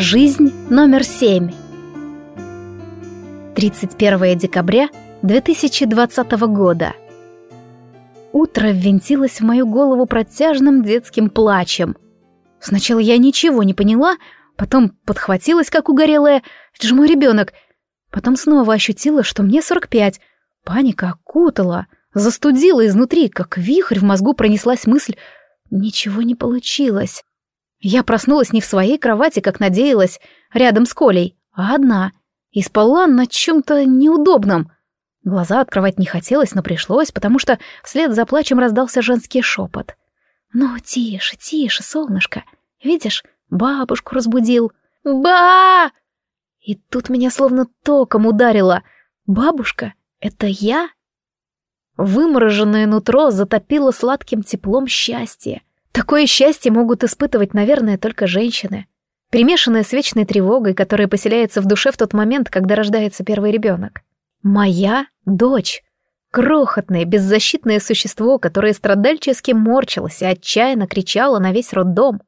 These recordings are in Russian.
Жизнь номер семь. 31 декабря 2020 года. Утро ввинтилось в мою голову протяжным детским плачем. Сначала я ничего не поняла, потом подхватилась, как угорелая. Это же мой ребенок. Потом снова ощутила, что мне 45. Паника окутала, застудила изнутри, как вихрь в мозгу пронеслась мысль «Ничего не получилось». Я проснулась не в своей кровати, как надеялась, рядом с Колей, а одна, и спала на чем-то неудобном. Глаза открывать не хотелось, но пришлось, потому что вслед за плачем раздался женский шепот. «Ну, тише, тише, солнышко. Видишь, бабушку разбудил. Ба!» И тут меня словно током ударило. «Бабушка, это я?» Вымороженное нутро затопило сладким теплом счастья. Такое счастье могут испытывать, наверное, только женщины. Перемешанное с вечной тревогой, которая поселяется в душе в тот момент, когда рождается первый ребенок. Моя дочь. Крохотное, беззащитное существо, которое страдальчески морчилось и отчаянно кричало на весь роддом.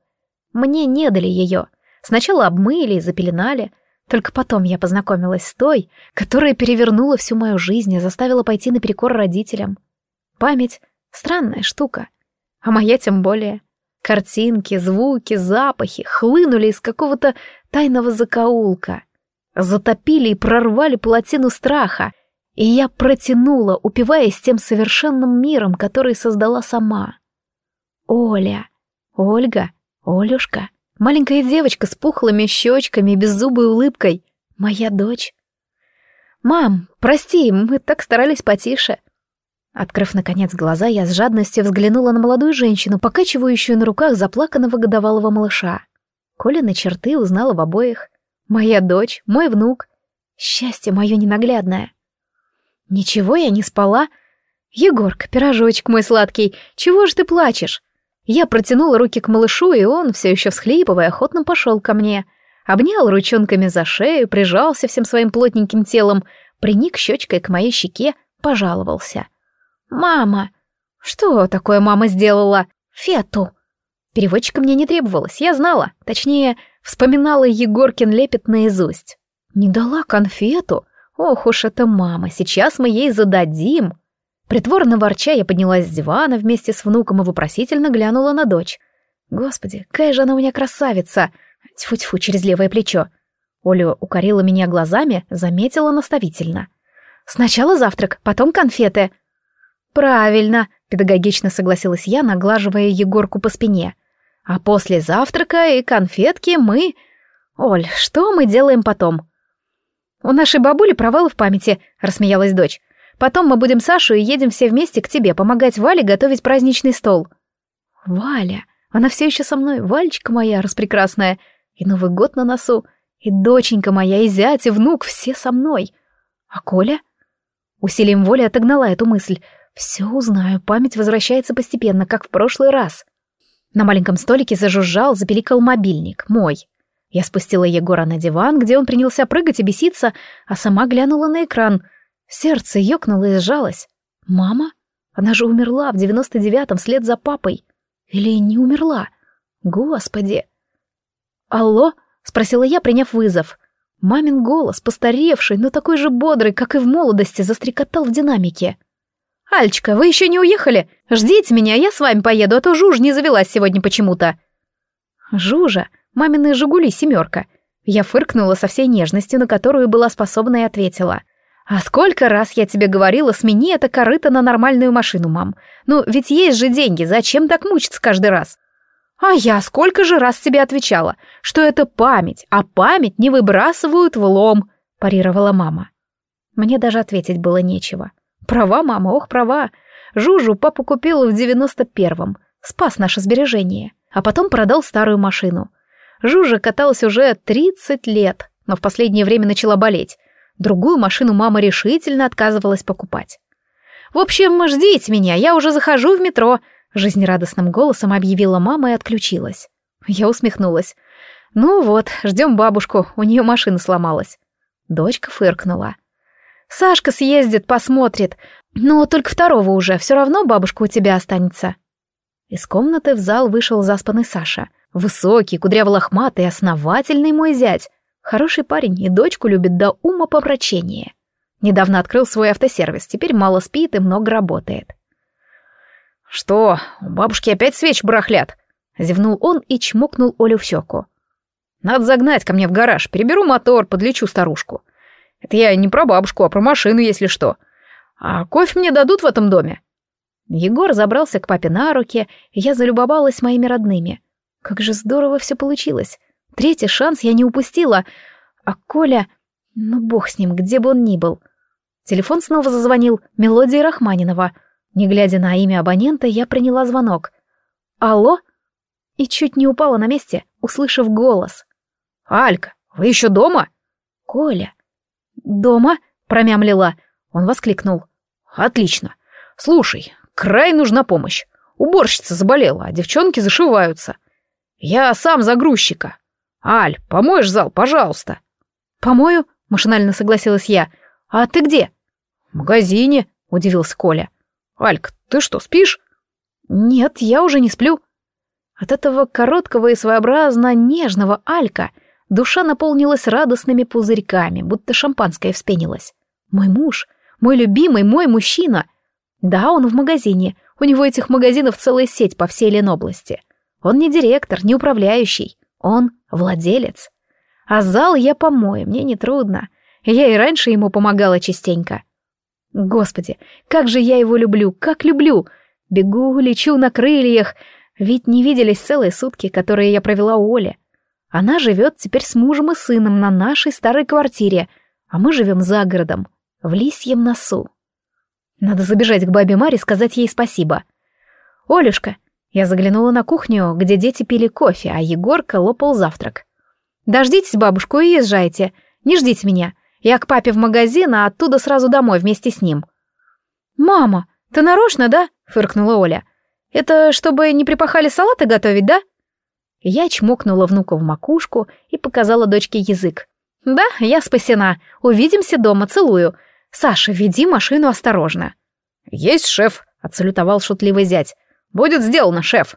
Мне не дали ее. Сначала обмыли и запеленали. Только потом я познакомилась с той, которая перевернула всю мою жизнь и заставила пойти наперекор родителям. Память — странная штука — а моя тем более. Картинки, звуки, запахи хлынули из какого-то тайного закоулка. Затопили и прорвали плотину страха, и я протянула, упиваясь тем совершенным миром, который создала сама. Оля, Ольга, Олюшка, маленькая девочка с пухлыми щечками и беззубой улыбкой, моя дочь. «Мам, прости, мы так старались потише», Открыв, наконец, глаза, я с жадностью взглянула на молодую женщину, покачивающую на руках заплаканного годовалого малыша. Колины черты узнала в обоих. Моя дочь, мой внук. Счастье мое ненаглядное. Ничего я не спала. Егорка, пирожочек мой сладкий, чего ж ты плачешь? Я протянула руки к малышу, и он, все еще всхлипывая, охотно пошел ко мне. Обнял ручонками за шею, прижался всем своим плотненьким телом, приник щечкой к моей щеке, пожаловался — «Мама!» «Что такое мама сделала?» «Фету!» Переводчика мне не требовалось, я знала, точнее, вспоминала Егоркин лепет наизусть. «Не дала конфету? Ох уж эта мама, сейчас мы ей зададим!» Притворно ворча, я поднялась с дивана вместе с внуком и вопросительно глянула на дочь. «Господи, какая же она у меня красавица!» Тьфу-тьфу, через левое плечо. Оля укорила меня глазами, заметила наставительно. «Сначала завтрак, потом конфеты». «Правильно», — педагогично согласилась я, наглаживая Егорку по спине. «А после завтрака и конфетки мы...» «Оль, что мы делаем потом?» «У нашей бабули провалы в памяти», — рассмеялась дочь. «Потом мы будем Сашу и едем все вместе к тебе помогать Вале готовить праздничный стол». «Валя, она все еще со мной, Вальчика моя распрекрасная. И Новый год на носу, и доченька моя, и зять, и внук, все со мной. А Коля?» Усилием воли отогнала эту мысль — все узнаю, память возвращается постепенно, как в прошлый раз. На маленьком столике зажужжал, запеликал мобильник, мой. Я спустила Егора на диван, где он принялся прыгать и беситься, а сама глянула на экран. Сердце ёкнуло и сжалось. Мама? Она же умерла в девяносто девятом вслед за папой. Или не умерла? Господи! «Алло?» — спросила я, приняв вызов. Мамин голос, постаревший, но такой же бодрый, как и в молодости, застрекотал в динамике. «Альчка, вы еще не уехали? Ждите меня, я с вами поеду, а то Жужа не завелась сегодня почему-то». «Жужа? Мамины «Жигули» семерка». Я фыркнула со всей нежностью, на которую была способна, и ответила. «А сколько раз я тебе говорила, смени это корыто на нормальную машину, мам. Ну, ведь есть же деньги, зачем так мучиться каждый раз?» «А я сколько же раз тебе отвечала, что это память, а память не выбрасывают в лом», — парировала мама. Мне даже ответить было нечего. Права, мама, ох, права. Жужу папа купил в девяносто первом. Спас наше сбережение. А потом продал старую машину. Жужа каталась уже тридцать лет, но в последнее время начала болеть. Другую машину мама решительно отказывалась покупать. «В общем, ждите меня, я уже захожу в метро», — жизнерадостным голосом объявила мама и отключилась. Я усмехнулась. «Ну вот, ждем бабушку, у нее машина сломалась». Дочка фыркнула. Сашка съездит, посмотрит. Но только второго уже, все равно бабушка у тебя останется». Из комнаты в зал вышел заспанный Саша. Высокий, кудряво-лохматый, основательный мой зять. Хороший парень и дочку любит до ума помрачения. Недавно открыл свой автосервис, теперь мало спит и много работает. «Что, у бабушки опять свеч барахлят?» — зевнул он и чмокнул Олю в щеку. «Надо загнать ко мне в гараж, переберу мотор, подлечу старушку. Это я не про бабушку, а про машину, если что. А кофе мне дадут в этом доме?» Егор забрался к папе на руки, и я залюбовалась моими родными. Как же здорово все получилось. Третий шанс я не упустила. А Коля... Ну, бог с ним, где бы он ни был. Телефон снова зазвонил. Мелодия Рахманинова. Не глядя на имя абонента, я приняла звонок. «Алло?» И чуть не упала на месте, услышав голос. «Алька, вы еще дома?» «Коля». «Дома?» — промямлила. Он воскликнул. «Отлично. Слушай, край нужна помощь. Уборщица заболела, а девчонки зашиваются. Я сам загрузчика. Аль, помоешь зал, пожалуйста». «Помою?» — машинально согласилась я. «А ты где?» «В магазине», — удивился Коля. «Алька, ты что, спишь?» «Нет, я уже не сплю». От этого короткого и своеобразно нежного Алька душа наполнилась радостными пузырьками, будто шампанское вспенилось. «Мой муж, мой любимый, мой мужчина». Да, он в магазине, у него этих магазинов целая сеть по всей Ленобласти. Он не директор, не управляющий, он владелец. А зал я помою, мне не трудно. Я и раньше ему помогала частенько. Господи, как же я его люблю, как люблю! Бегу, лечу на крыльях, ведь не виделись целые сутки, которые я провела у Оли. Она живет теперь с мужем и сыном на нашей старой квартире, а мы живем за городом, в лисьем носу. Надо забежать к бабе Маре сказать ей спасибо. «Олюшка!» Я заглянула на кухню, где дети пили кофе, а Егорка лопал завтрак. «Дождитесь бабушку и езжайте. Не ждите меня. Я к папе в магазин, а оттуда сразу домой вместе с ним. «Мама, ты нарочно, да?» — фыркнула Оля. «Это чтобы не припахали салаты готовить, да?» Я чмокнула внука в макушку и показала дочке язык. «Да, я спасена. Увидимся дома, целую. Саша, веди машину осторожно». «Есть шеф», — отсалютовал шутливый зять. «Будет сделано, шеф».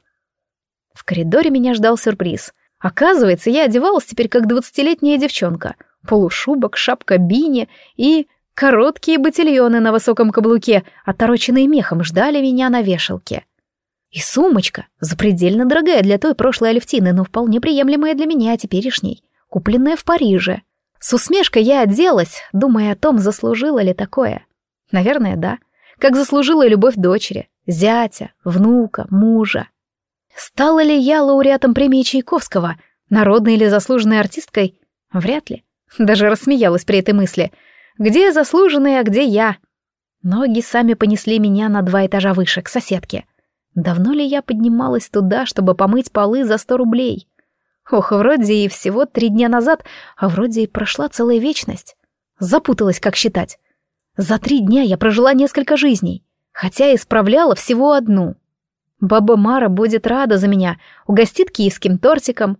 В коридоре меня ждал сюрприз. Оказывается, я одевалась теперь как двадцатилетняя девчонка — полушубок, шапка бини и короткие ботильоны на высоком каблуке, отороченные мехом, ждали меня на вешалке. И сумочка, запредельно дорогая для той прошлой Алевтины, но вполне приемлемая для меня теперешней, купленная в Париже. С усмешкой я оделась, думая о том, заслужила ли такое. Наверное, да. Как заслужила любовь дочери, зятя, внука, мужа. Стала ли я лауреатом премии Чайковского, народной или заслуженной артисткой? Вряд ли. Даже рассмеялась при этой мысли. Где заслуженные, а где я? Ноги сами понесли меня на два этажа выше, к соседке. Давно ли я поднималась туда, чтобы помыть полы за сто рублей? Ох, вроде и всего три дня назад, а вроде и прошла целая вечность. Запуталась, как считать. За три дня я прожила несколько жизней, хотя исправляла всего одну. Баба Мара будет рада за меня, угостит киевским тортиком.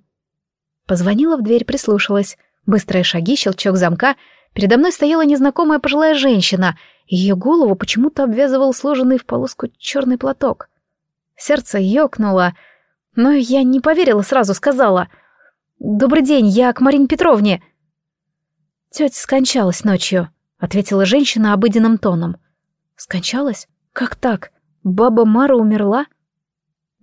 Позвонила в дверь, прислушалась. Быстрые шаги, щелчок замка. Передо мной стояла незнакомая пожилая женщина. Ее голову почему-то обвязывал сложенный в полоску черный платок. Сердце ёкнуло, но я не поверила, сразу сказала. «Добрый день, я к Марине Петровне». «Тетя скончалась ночью», — ответила женщина обыденным тоном. «Скончалась? Как так? Баба Мара умерла?»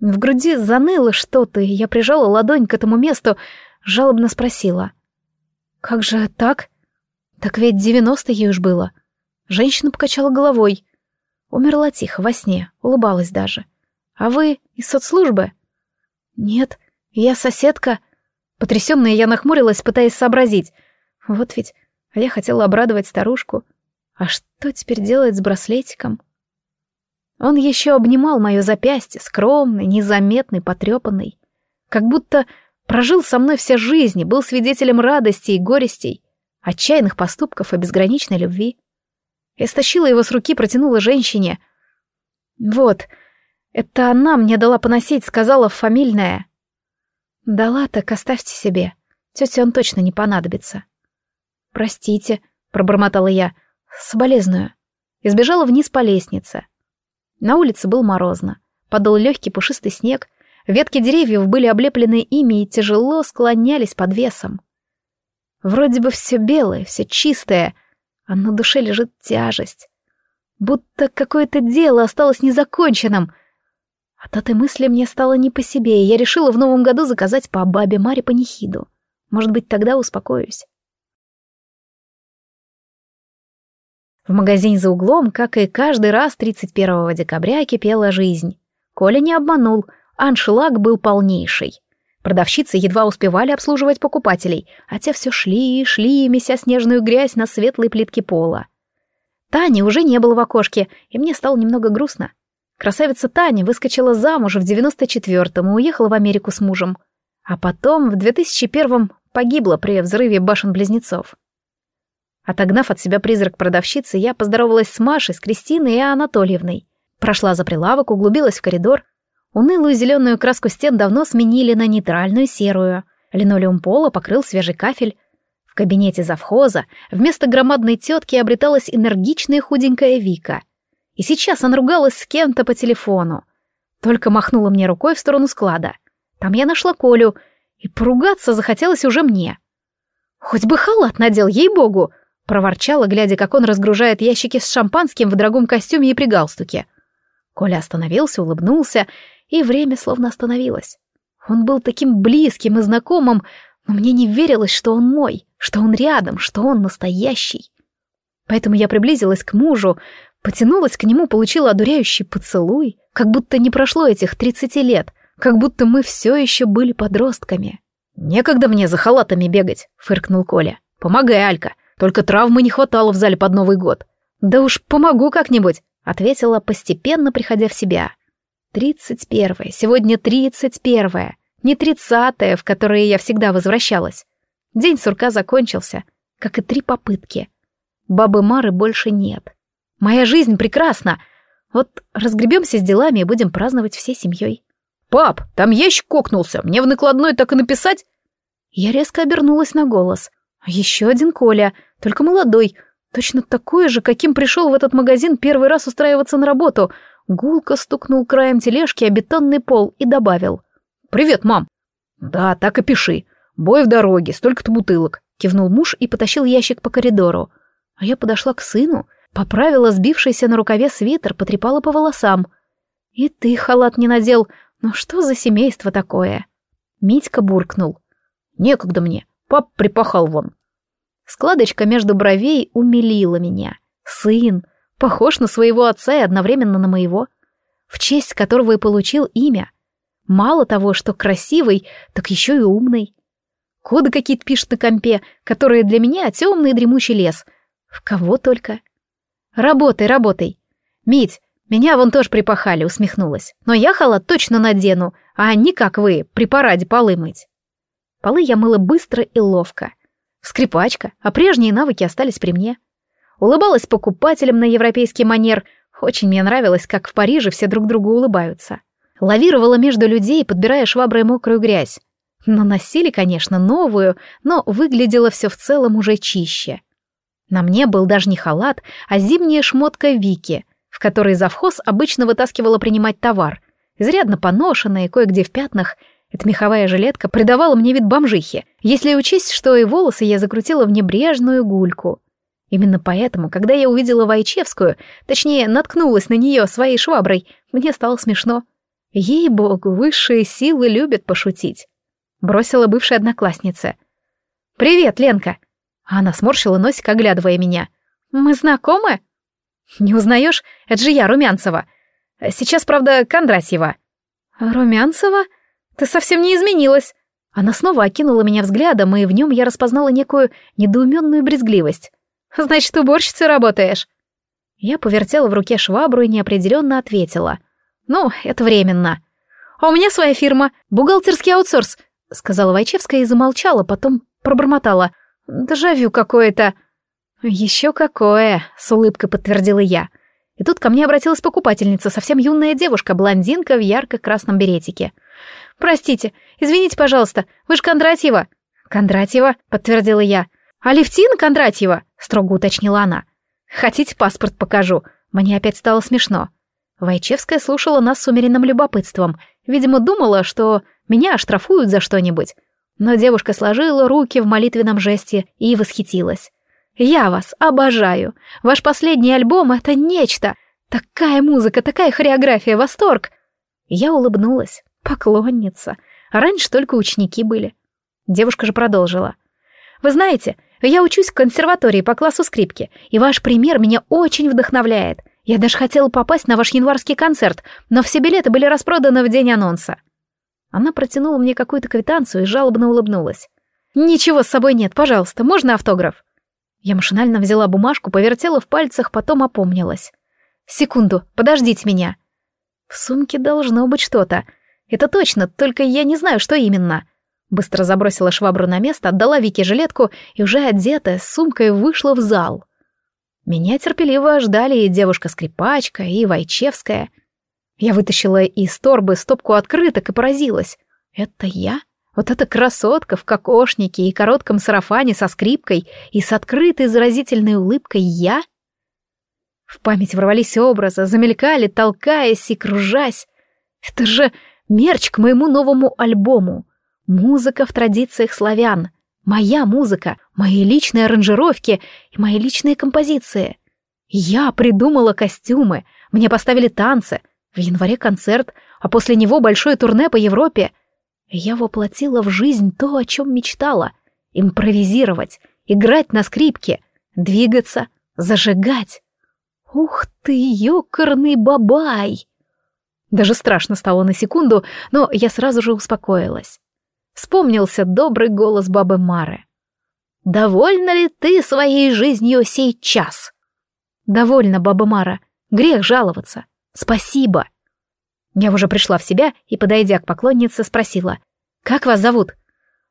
В груди заныло что-то, и я прижала ладонь к этому месту, жалобно спросила. «Как же так? Так ведь девяносто ей уж было». Женщина покачала головой. Умерла тихо, во сне, улыбалась даже. «А вы из соцслужбы?» «Нет, я соседка». Потрясённая я нахмурилась, пытаясь сообразить. Вот ведь, а я хотела обрадовать старушку. А что теперь делать с браслетиком? Он еще обнимал мое запястье, скромный, незаметный, потрепанный. Как будто Прожил со мной все жизни, был свидетелем радости и горестей, отчаянных поступков и безграничной любви. Я стащила его с руки, протянула женщине. «Вот, это она мне дала поносить, сказала фамильная». «Дала, так оставьте себе. Тете он точно не понадобится». «Простите», — пробормотала я, — «соболезную». Избежала вниз по лестнице. На улице было морозно. Падал легкий пушистый снег — Ветки деревьев были облеплены ими и тяжело склонялись под весом. Вроде бы все белое, все чистое, а на душе лежит тяжесть. Будто какое-то дело осталось незаконченным. От этой мысли мне стало не по себе, и я решила в новом году заказать по бабе Маре панихиду. Может быть, тогда успокоюсь. В магазине за углом, как и каждый раз 31 декабря, кипела жизнь. Коля не обманул, аншлаг был полнейший. Продавщицы едва успевали обслуживать покупателей, а те все шли и шли, меся снежную грязь на светлой плитке пола. Тани уже не было в окошке, и мне стало немного грустно. Красавица Таня выскочила замуж в 94-м и уехала в Америку с мужем. А потом в 2001-м погибла при взрыве башен-близнецов. Отогнав от себя призрак продавщицы, я поздоровалась с Машей, с Кристиной и Анатольевной. Прошла за прилавок, углубилась в коридор. Унылую зеленую краску стен давно сменили на нейтральную серую. Линолеум пола покрыл свежий кафель. В кабинете завхоза вместо громадной тетки обреталась энергичная худенькая Вика. И сейчас она ругалась с кем-то по телефону. Только махнула мне рукой в сторону склада. Там я нашла Колю, и поругаться захотелось уже мне. Хоть бы халат надел, ей-богу! проворчала, глядя, как он разгружает ящики с шампанским в дорогом костюме и при галстуке. Коля остановился, улыбнулся, и время словно остановилось. Он был таким близким и знакомым, но мне не верилось, что он мой, что он рядом, что он настоящий. Поэтому я приблизилась к мужу, потянулась к нему, получила одуряющий поцелуй, как будто не прошло этих тридцати лет, как будто мы все еще были подростками. «Некогда мне за халатами бегать», — фыркнул Коля. «Помогай, Алька, только травмы не хватало в зале под Новый год. Да уж помогу как-нибудь, ответила, постепенно приходя в себя. Тридцать первое, сегодня тридцать первое, не тридцатое, в которое я всегда возвращалась. День сурка закончился, как и три попытки. Бабы Мары больше нет. Моя жизнь прекрасна. Вот разгребемся с делами и будем праздновать всей семьей. «Пап, там ящик кокнулся, мне в накладной так и написать?» Я резко обернулась на голос. Еще один Коля, только молодой, точно такой же, каким пришел в этот магазин первый раз устраиваться на работу. Гулко стукнул краем тележки о бетонный пол и добавил. «Привет, мам!» «Да, так и пиши. Бой в дороге, столько-то бутылок», — кивнул муж и потащил ящик по коридору. А я подошла к сыну, поправила сбившийся на рукаве свитер, потрепала по волосам. «И ты халат не надел. Ну что за семейство такое?» Митька буркнул. «Некогда мне. Пап припахал вон. Складочка между бровей умилила меня. Сын, похож на своего отца и одновременно на моего, в честь которого и получил имя. Мало того, что красивый, так еще и умный. Коды какие-то пишет на компе, которые для меня темный дремучий лес. В кого только. Работай, работай. Мить, меня вон тоже припахали, усмехнулась. Но я халат точно надену, а не как вы, при параде полы мыть. Полы я мыла быстро и ловко. Скрипачка, а прежние навыки остались при мне. Улыбалась покупателям на европейский манер. Очень мне нравилось, как в Париже все друг другу улыбаются. Лавировала между людей, подбирая шваброй мокрую грязь. Наносили, конечно, новую, но выглядело все в целом уже чище. На мне был даже не халат, а зимняя шмотка Вики, в которой завхоз обычно вытаскивала принимать товар, изрядно поношенная и кое-где в пятнах, эта меховая жилетка придавала мне вид бомжихи, если учесть, что и волосы я закрутила в небрежную гульку. Именно поэтому, когда я увидела Вайчевскую, точнее, наткнулась на нее своей шваброй, мне стало смешно. Ей-богу, высшие силы любят пошутить. Бросила бывшая одноклассница. «Привет, Ленка!» Она сморщила носик, оглядывая меня. «Мы знакомы?» «Не узнаешь? Это же я, Румянцева. Сейчас, правда, Кондратьева». «Румянцева?» Ты совсем не изменилась. Она снова окинула меня взглядом, и в нем я распознала некую недоуменную брезгливость. Значит, уборщицей работаешь? Я повертела в руке швабру и неопределенно ответила. Ну, это временно. А у меня своя фирма, бухгалтерский аутсорс, сказала Вайчевская и замолчала, потом пробормотала. Дежавю какое-то. Еще какое, с улыбкой подтвердила я. И тут ко мне обратилась покупательница, совсем юная девушка, блондинка в ярко-красном беретике. «Простите, извините, пожалуйста, вы же Кондратьева». «Кондратьева», — подтвердила я. «Алевтина Кондратьева», — строго уточнила она. «Хотите, паспорт покажу?» Мне опять стало смешно. Вайчевская слушала нас с умеренным любопытством. Видимо, думала, что меня оштрафуют за что-нибудь. Но девушка сложила руки в молитвенном жесте и восхитилась. «Я вас обожаю. Ваш последний альбом — это нечто. Такая музыка, такая хореография, восторг!» Я улыбнулась. Поклонница. раньше только ученики были. Девушка же продолжила. «Вы знаете, я учусь в консерватории по классу скрипки, и ваш пример меня очень вдохновляет. Я даже хотела попасть на ваш январский концерт, но все билеты были распроданы в день анонса». Она протянула мне какую-то квитанцию и жалобно улыбнулась. «Ничего с собой нет, пожалуйста, можно автограф?» Я машинально взяла бумажку, повертела в пальцах, потом опомнилась. «Секунду, подождите меня». В сумке должно быть что-то. Это точно, только я не знаю, что именно. Быстро забросила швабру на место, отдала Вике жилетку и уже одетая, с сумкой вышла в зал. Меня терпеливо ждали и девушка-скрипачка, и Вайчевская. Я вытащила из торбы стопку открыток и поразилась. Это я? Вот эта красотка в кокошнике и коротком сарафане со скрипкой и с открытой заразительной улыбкой я? В память ворвались образы, замелькали, толкаясь и кружась. Это же мерч к моему новому альбому. Музыка в традициях славян. Моя музыка, мои личные аранжировки и мои личные композиции. Я придумала костюмы, мне поставили танцы, в январе концерт, а после него большое турне по Европе. Я воплотила в жизнь то, о чем мечтала. Импровизировать, играть на скрипке, двигаться, зажигать. Ух ты, ёкарный бабай! Даже страшно стало на секунду, но я сразу же успокоилась вспомнился добрый голос бабы Мары. «Довольна ли ты своей жизнью сейчас?» «Довольна, баба Мара. Грех жаловаться. Спасибо». Я уже пришла в себя и, подойдя к поклоннице, спросила. «Как вас зовут?»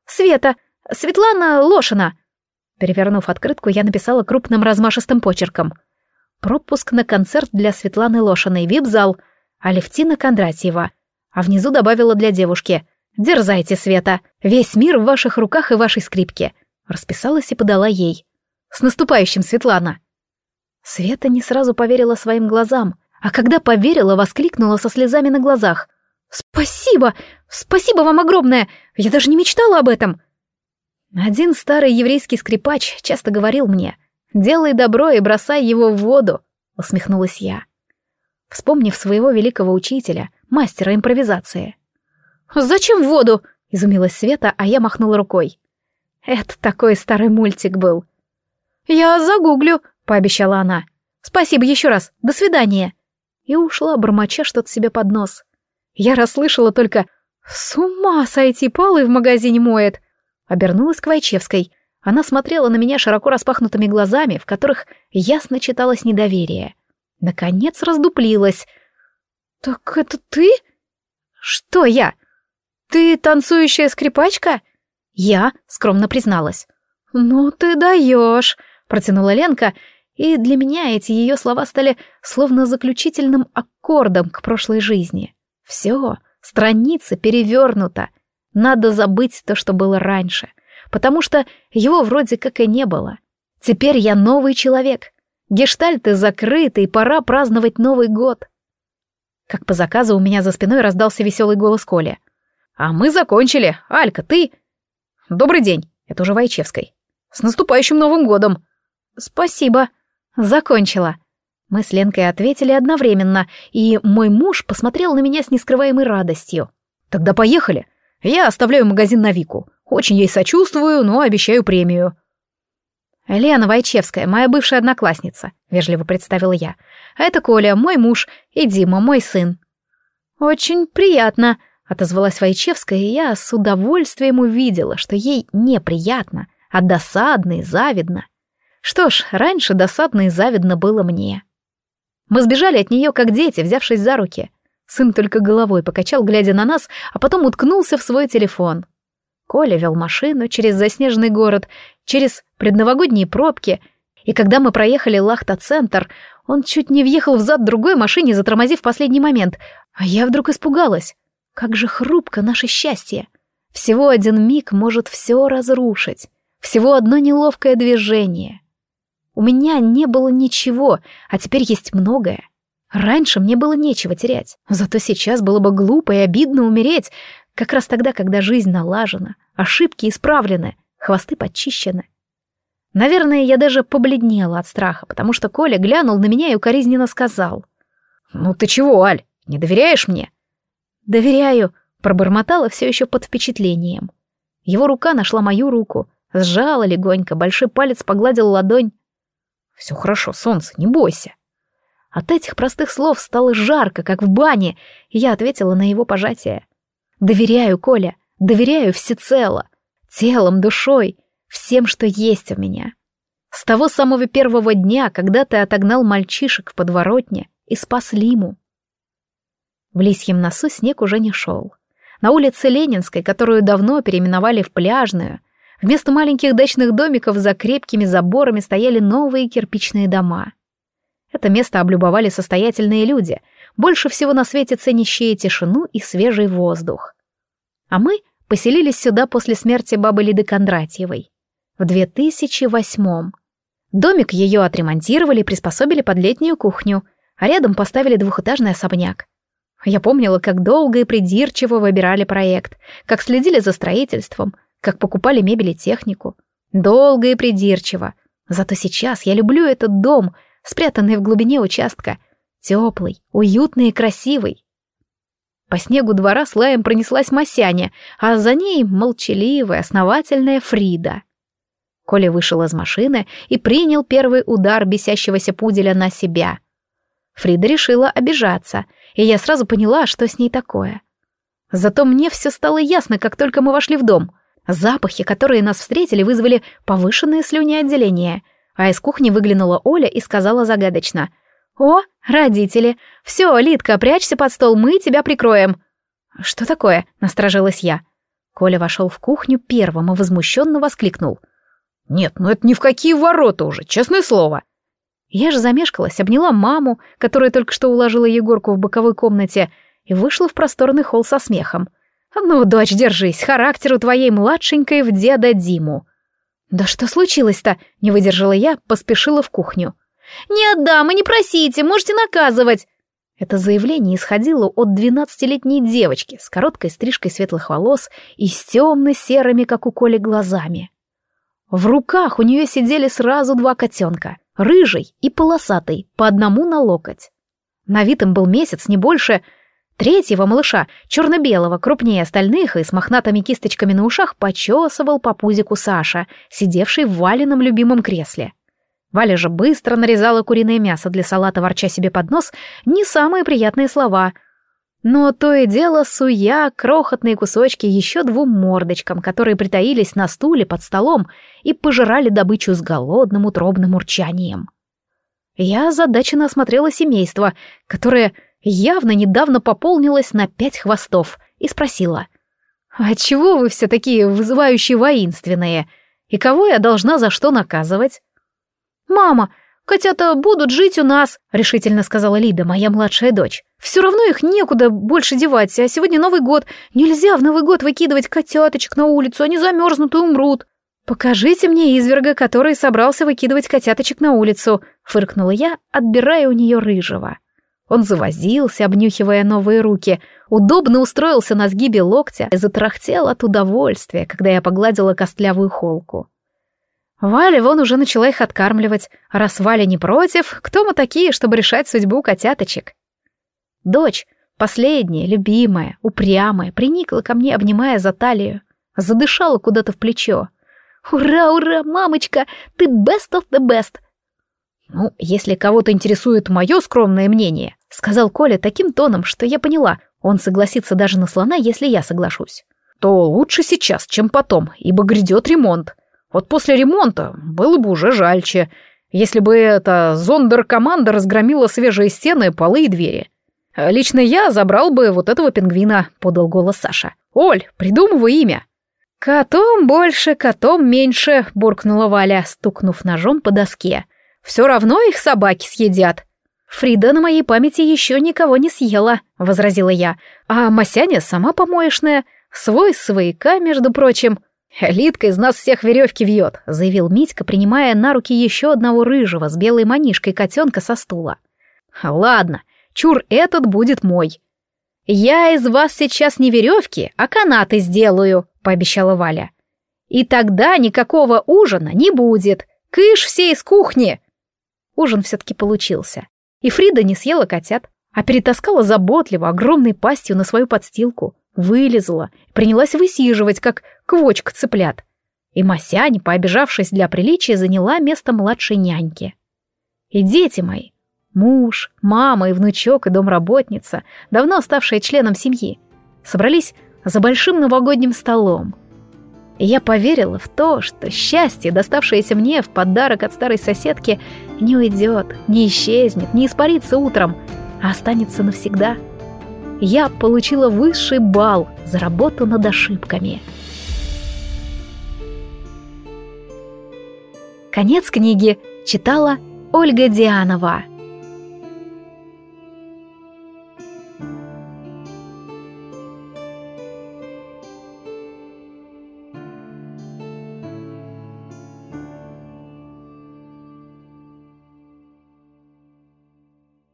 «Света. Светлана Лошина». Перевернув открытку, я написала крупным размашистым почерком. «Пропуск на концерт для Светланы Лошиной, вип-зал, Алевтина Кондратьева». А внизу добавила для девушки — «Дерзайте, Света, весь мир в ваших руках и вашей скрипке», расписалась и подала ей. «С наступающим, Светлана!» Света не сразу поверила своим глазам, а когда поверила, воскликнула со слезами на глазах. «Спасибо! Спасибо вам огромное! Я даже не мечтала об этом!» Один старый еврейский скрипач часто говорил мне «Делай добро и бросай его в воду», — усмехнулась я. Вспомнив своего великого учителя, мастера импровизации. «Зачем в воду?» — изумилась Света, а я махнула рукой. «Это такой старый мультик был». «Я загуглю», — пообещала она. «Спасибо еще раз. До свидания». И ушла, бормоча что-то себе под нос. Я расслышала только «С ума сойти, полы в магазине моет!» Обернулась к Вайчевской. Она смотрела на меня широко распахнутыми глазами, в которых ясно читалось недоверие. Наконец раздуплилась. «Так это ты?» «Что я?» «Ты танцующая скрипачка?» Я скромно призналась. «Ну ты даешь», — протянула Ленка, и для меня эти ее слова стали словно заключительным аккордом к прошлой жизни. Все, страница перевернута. Надо забыть то, что было раньше, потому что его вроде как и не было. Теперь я новый человек. Гештальты закрыты, и пора праздновать Новый год. Как по заказу у меня за спиной раздался веселый голос Коли. «А мы закончили. Алька, ты...» «Добрый день. Это уже Вайчевской. С наступающим Новым годом!» «Спасибо. Закончила». Мы с Ленкой ответили одновременно, и мой муж посмотрел на меня с нескрываемой радостью. «Тогда поехали. Я оставляю магазин на Вику. Очень ей сочувствую, но обещаю премию». «Лена Вайчевская, моя бывшая одноклассница», — вежливо представила я. «А это Коля, мой муж, и Дима, мой сын». «Очень приятно», Отозвалась Войчевская, и я с удовольствием увидела, что ей неприятно, а досадно и завидно. Что ж, раньше досадно и завидно было мне. Мы сбежали от нее, как дети, взявшись за руки. Сын только головой покачал, глядя на нас, а потом уткнулся в свой телефон. Коля вел машину через заснеженный город, через предновогодние пробки, и когда мы проехали Лахта-центр, он чуть не въехал в зад другой машине, затормозив последний момент, а я вдруг испугалась. Как же хрупко наше счастье! Всего один миг может все разрушить. Всего одно неловкое движение. У меня не было ничего, а теперь есть многое. Раньше мне было нечего терять, зато сейчас было бы глупо и обидно умереть, как раз тогда, когда жизнь налажена, ошибки исправлены, хвосты подчищены. Наверное, я даже побледнела от страха, потому что Коля глянул на меня и укоризненно сказал. «Ну ты чего, Аль, не доверяешь мне?» «Доверяю», — пробормотала все еще под впечатлением. Его рука нашла мою руку, сжала легонько, большой палец погладил ладонь. «Все хорошо, солнце, не бойся». От этих простых слов стало жарко, как в бане, и я ответила на его пожатие. «Доверяю, Коля, доверяю всецело, телом, душой, всем, что есть у меня. С того самого первого дня, когда ты отогнал мальчишек в подворотне и спас Лиму». В лисьем носу снег уже не шел. На улице Ленинской, которую давно переименовали в пляжную, вместо маленьких дачных домиков за крепкими заборами стояли новые кирпичные дома — это место облюбовали состоятельные люди, больше всего на свете ценящие тишину и свежий воздух. А мы поселились сюда после смерти бабы Лиды Кондратьевой. В 2008-м. Домик ее отремонтировали и приспособили под летнюю кухню, а рядом поставили двухэтажный особняк. Я помнила, как долго и придирчиво выбирали проект, как следили за строительством, как покупали мебель и технику. Долго и придирчиво. Зато сейчас я люблю этот дом — спрятанный в глубине участка, теплый, уютный и красивый. По снегу двора с лаем пронеслась Масяня, а за ней молчаливая, основательная Фрида. Коля вышел из машины и принял первый удар бесящегося пуделя на себя. Фрида решила обижаться, и я сразу поняла, что с ней такое. Зато мне все стало ясно, как только мы вошли в дом. Запахи, которые нас встретили, вызвали повышенное слюнеотделение — а из кухни выглянула Оля и сказала загадочно. «О, родители! Все, Литка, прячься под стол, мы тебя прикроем!» «Что такое?» — насторожилась я. Коля вошел в кухню первым и возмущенно воскликнул. «Нет, ну это ни в какие ворота уже, честное слово!» Я же замешкалась, обняла маму, которая только что уложила Егорку в боковой комнате, и вышла в просторный холл со смехом. «Ну, дочь, держись, характеру твоей младшенькой в деда Диму!» «Да что случилось-то?» — не выдержала я, поспешила в кухню. «Не отдам и не просите, можете наказывать!» Это заявление исходило от двенадцатилетней девочки с короткой стрижкой светлых волос и с темно-серыми, как у Коли, глазами. В руках у нее сидели сразу два котенка, рыжий и полосатый, по одному на локоть. На вид им был месяц, не больше, Третьего малыша, черно-белого, крупнее остальных и с мохнатыми кисточками на ушах, почесывал по пузику Саша, сидевший в Валином любимом кресле. Валя же быстро нарезала куриное мясо для салата, ворча себе под нос не самые приятные слова. Но то и дело суя крохотные кусочки еще двум мордочкам, которые притаились на стуле под столом и пожирали добычу с голодным утробным урчанием. Я озадаченно осмотрела семейство, которое явно недавно пополнилась на пять хвостов, и спросила. «А чего вы все такие вызывающие воинственные? И кого я должна за что наказывать?» «Мама, котята будут жить у нас», — решительно сказала Лида, моя младшая дочь. «Все равно их некуда больше девать, а сегодня Новый год. Нельзя в Новый год выкидывать котяточек на улицу, они замерзнут и умрут». «Покажите мне изверга, который собрался выкидывать котяточек на улицу», — фыркнула я, отбирая у нее рыжего. Он завозился, обнюхивая новые руки, удобно устроился на сгибе локтя и затрахтел от удовольствия, когда я погладила костлявую холку. Валя вон уже начала их откармливать, а раз Валя не против, кто мы такие, чтобы решать судьбу котяточек? Дочь, последняя, любимая, упрямая, приникла ко мне, обнимая за талию, задышала куда-то в плечо. «Ура, ура, мамочка, ты best of the best!» «Ну, если кого-то интересует мое скромное мнение, — сказал Коля таким тоном, что я поняла, он согласится даже на слона, если я соглашусь. «То лучше сейчас, чем потом, ибо грядет ремонт. Вот после ремонта было бы уже жальче, если бы эта зондеркоманда разгромила свежие стены, полы и двери. Лично я забрал бы вот этого пингвина», — подал голос Саша. «Оль, придумывай имя». «Котом больше, котом меньше», — буркнула Валя, стукнув ножом по доске. «Все равно их собаки съедят». «Фрида на моей памяти еще никого не съела», — возразила я. «А Масяня сама помоечная, свой свояка, между прочим». «Литка из нас всех веревки вьет», — заявил Митька, принимая на руки еще одного рыжего с белой манишкой котенка со стула. «Ладно, Чур этот будет мой. Я из вас сейчас не веревки, а канаты сделаю, пообещала Валя. И тогда никакого ужина не будет. Кыш все из кухни. Ужин все-таки получился. И Фрида не съела котят, а перетаскала заботливо огромной пастью на свою подстилку, вылезла, принялась высиживать, как квочка цыплят. И Масянь, пообижавшись для приличия, заняла место младшей няньки. И дети мои, муж, мама и внучок и домработница, давно ставшие членом семьи, собрались за большим новогодним столом. И я поверила в то, что счастье, доставшееся мне в подарок от старой соседки, не уйдет, не исчезнет, не испарится утром, а останется навсегда. Я получила высший балл за работу над ошибками. Конец книги читала Ольга Дианова.